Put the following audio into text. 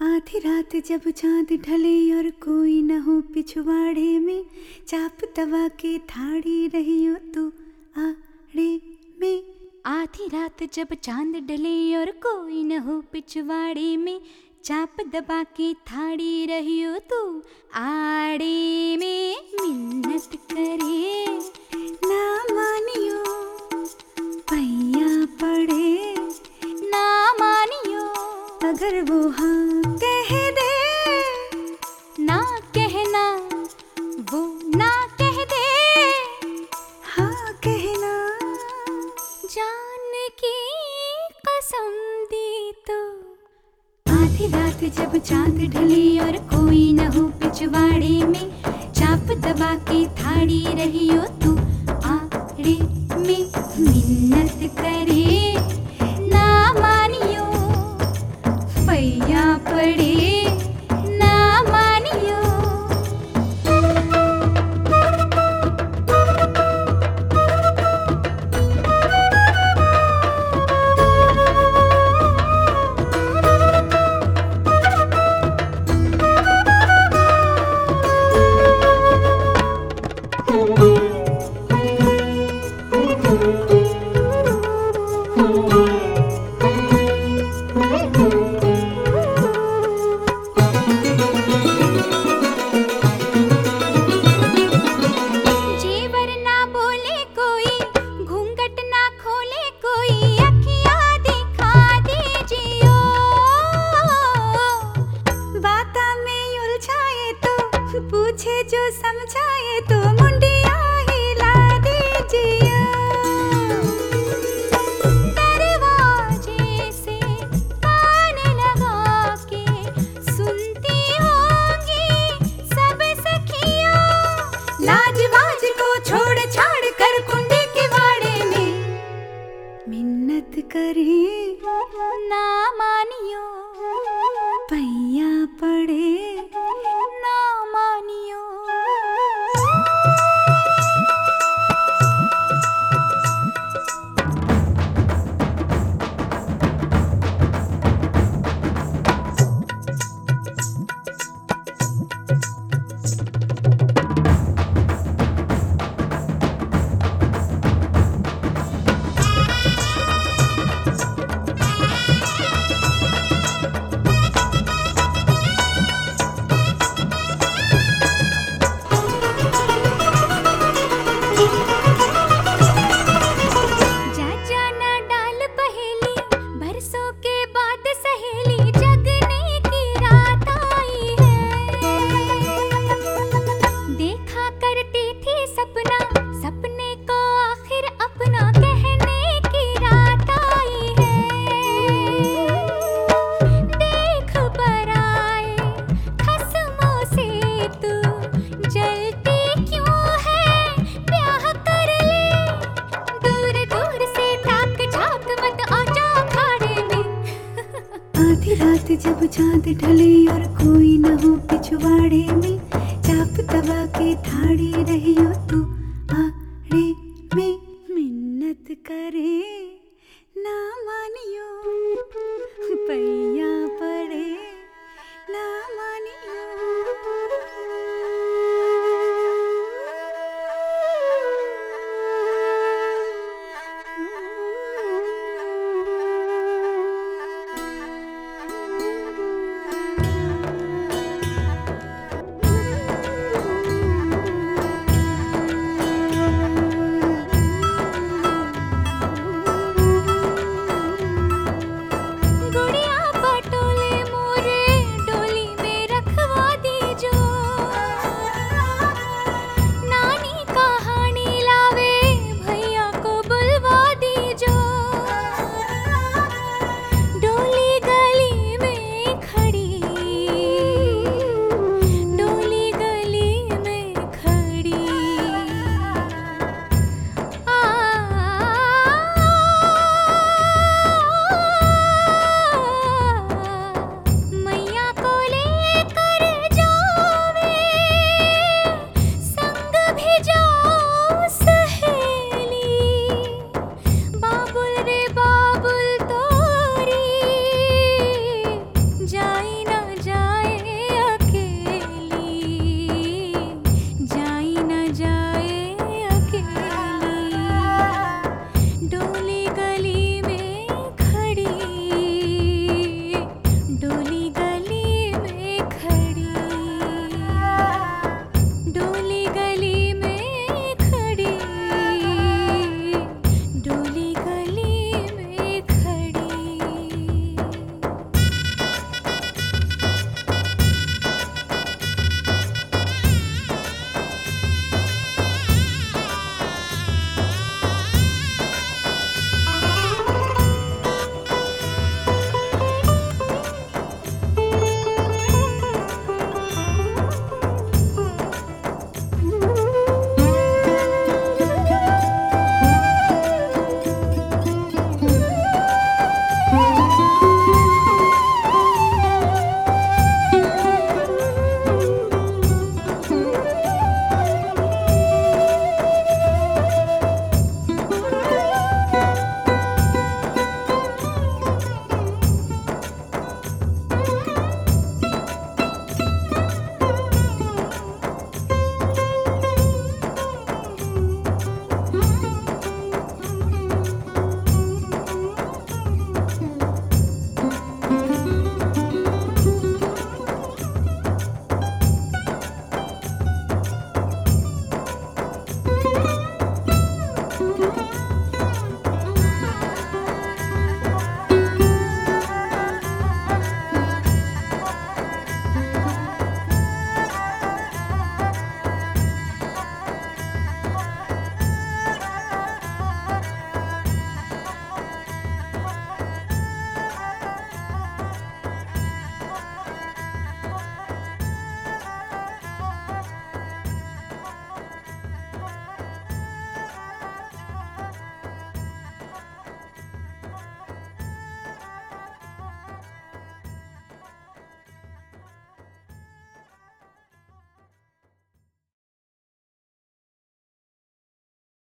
आधी रात जब चाँद ढले और कोई न हो पिछवाड़े में, चाप दबा के थाड़ी रही हो तू आड़े में। आधी रात जब चाँद ढले और कोई न हो पिछवाड़े में, चाप दबा के थाड़ी रही हो तू आड़े में। मिन्नत करे, ना मानियो, पैया पड़े रात जब चाँद ढले और कोई न हो पिछवाड़े में, चाप दबा के थाड़ी रही हो तू आड़े में। मिन्नत करे, ना मानियो पैया पड़े। पूछे जो समझाए तो मुंडिया रात जब चाँद ढले और कोई न हो पिछवाड़े में, चाप दबा के थाड़ी रही हो तू तो आड़े में मिन्नत करे ना मानियो। पै